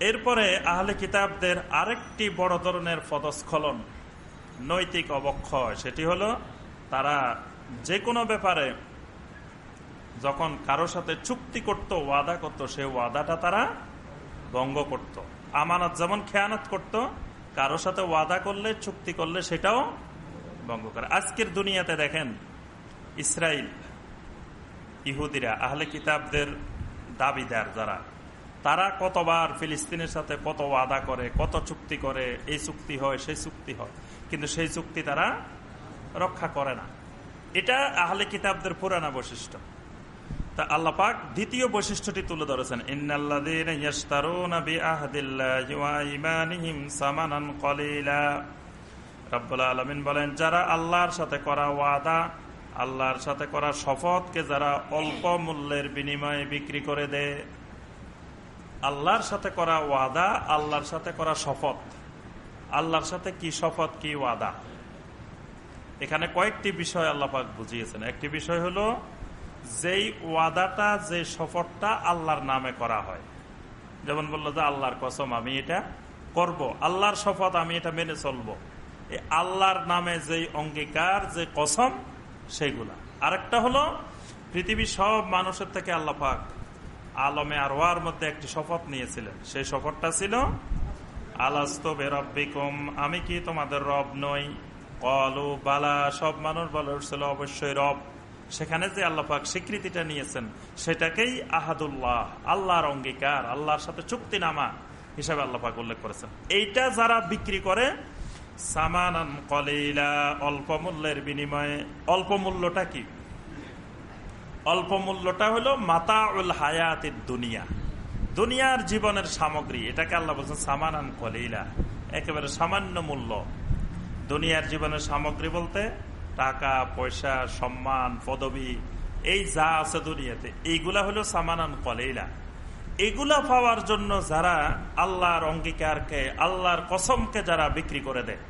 এরপরে আহলে কিতাবদের আরেকটি বড় ধরনের পদস্খলন, নৈতিক অবক্ষয়। সেটি হলো তারা যে কোনো ব্যাপারে যখন কারোর সাথে চুক্তি করত, ওয়াদা করত, সে ওয়াদাটা তারা ভঙ্গ করত। আমানত যেমন খেয়ানত করত কারোর সাথে ওয়াদা করলে, চুক্তি করলে সেটাও ভঙ্গ করে। আজকের দুনিয়াতে দেখেন ইসরায়েল ইহুদিরা, আহলে কিতাবদের দাবিদার যারা, তারা কতবার ফিলিস্তিনের সাথে কত ওয়াদা করে, কত চুক্তি করে, এই চুক্তি হয়, সেই চুক্তি হয়, কিন্তু সেই চুক্তি তারা রক্ষা করে না। এটা আহলে কিতাবদের পুরানা বৈশিষ্ট্য। তা আল্লাহ পাক দ্বিতীয় বৈশিষ্ট্যটি তুলে ধরেছেন। আলমিন বলেন, যারা আল্লাহর সাথে করা ওয়াদা আল্লাহর সাথে করা শপথকে যারা অল্প মূল্যের বিনিময়ে বিক্রি করে দেয়, আল্লাহর সাথে করা ওয়াদা, আল্লাহর সাথে করা শপথ। আল্লাহর সাথে কি শপথ, কি ওয়াদা? এখানে কয়েকটি বিষয় আল্লাপাক বুঝিয়েছেন। একটি বিষয় হলো, যেই ওয়াদাটা, যে শপথটা আল্লাহর নামে করা হয়। যেমন বলল যে আল্লাহর কসম, আমি এটা করব। আল্লাহর শপথ, আমি এটা মেনে চলবো। আল্লাহর নামে যেই অঙ্গীকার, যে কসম সেইগুলা। আরেকটা হলো, পৃথিবীর সব মানুষের থেকে আল্লাহ পাক আলমে আরওয়ার মধ্যে একটি শপথ নিয়েছিলেন। সেই শপথটা ছিল, আলাস্ত বেরব্বিকুম, আমি কি তোমাদের রব নই? কলু, বালা সব মানুষ বলেছিল অবশ্যই রব। সেখানে যে আল্লাহ পাক স্বীকৃতিটা নিয়েছেন, সেটাকেই আহাদুল্লাহ, আল্লাহর অঙ্গীকার, আল্লাহর সাথে চুক্তিনামা হিসাবে আল্লাহ পাক উল্লেখ করেছেন। এইটা যারা বিক্রি করে সামানান কলিলা, অল্প মূল্যের বিনিময়ে, অল্প মূল্যটা কি? অল্প মূল্যটা হলো মাতা উল হায়াতের দুনিয়া। দুনিয়ার জীবনের সামগ্রী, এটাকে আল্লাহ বলছেন সামানান কলিলা, একেবারে সামান্য মূল্য। দুনিয়ার জীবনের সামগ্রী বলতে টাকা, পয়সা, সম্মান, পদবী, এই যা আছে দুনিয়াতে, এইগুলা হলো সামানান কলিলা। এগুলা পাওয়ার জন্য যারা আল্লাহর অঙ্গীকারকে, আল্লাহর কসমকে যারা বিক্রি করে দেয়।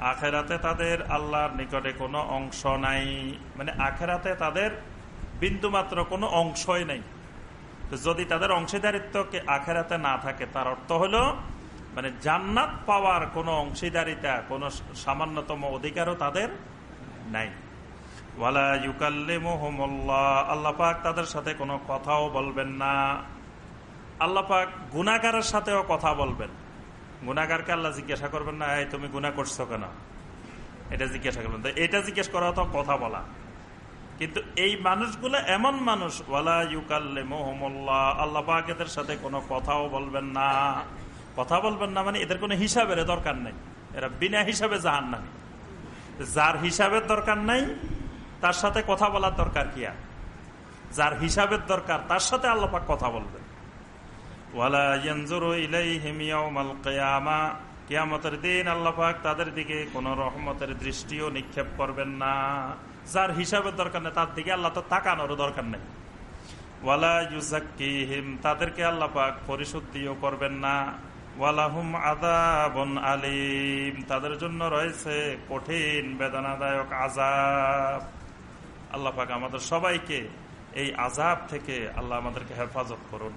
আখেরাতে তাদের আল্লাহর নিকটে কোনো অংশ নাই। মানে আখেরাতে তাদের বিন্দুমাত্র কোনো অংশই নেই। যদি তাদের অংশীদারিত্ব আখেরাতে না থাকে, তার অর্থ হলো মানে জান্নাত পাওয়ার কোনো অংশীদারিতা, কোনো সামান্যতম অধিকারও তাদের নাই। ওয়ালা ইউকাল্লে তাদের সাথে কোনো কথাও বলবেন না। আল্লাহ পাক গুনাগারের সাথেও কথা বলবেন। গুনাগারকে আল্লাহ জিজ্ঞাসা করবেন না, এই, তুমি গুণা করছ কেন? এটা জিজ্ঞাসা করবেন। এটা জিজ্ঞেস করা তো কথা বলা। কিন্তু এই মানুষগুলো এমন মানুষ, ওয়ালা ইউকাল্লে এদের সাথে কোনো কথাও বলবেন না। কথা বলবেন না মানে এদের কোনো হিসাবের দরকার নেই। এরা বিনা হিসাবে জাহান না যার হিসাবের দরকার নাই তার সাথে কথা বলার দরকার কি আর? যার হিসাবের দরকার, তার সাথে আল্লাপাক কথা বলবেন। কিয়ামতের দিন আল্লাপাক তাদের দিকে কোন রহমতের দৃষ্টিও নিক্ষেপ করবেন না। যার হিসাবের দরকার নেই, তার দিকে আল্লাহ তো তাকানোর দরকার নেই। ওয়ালা ইউজাক্কিহিম তাদেরকে আল্লাপাক পরিশুদ্ধিও করবেন না। ওয়ালাহুম আদাবন আলিম, তাদের জন্য রয়েছে কঠিন, বেদনাদায়ক আজাব আল্লাহ পাক আমাদের সবাইকে এই আজাব থেকে আল্লাহ আমাদেরকে হেফাজত করুন।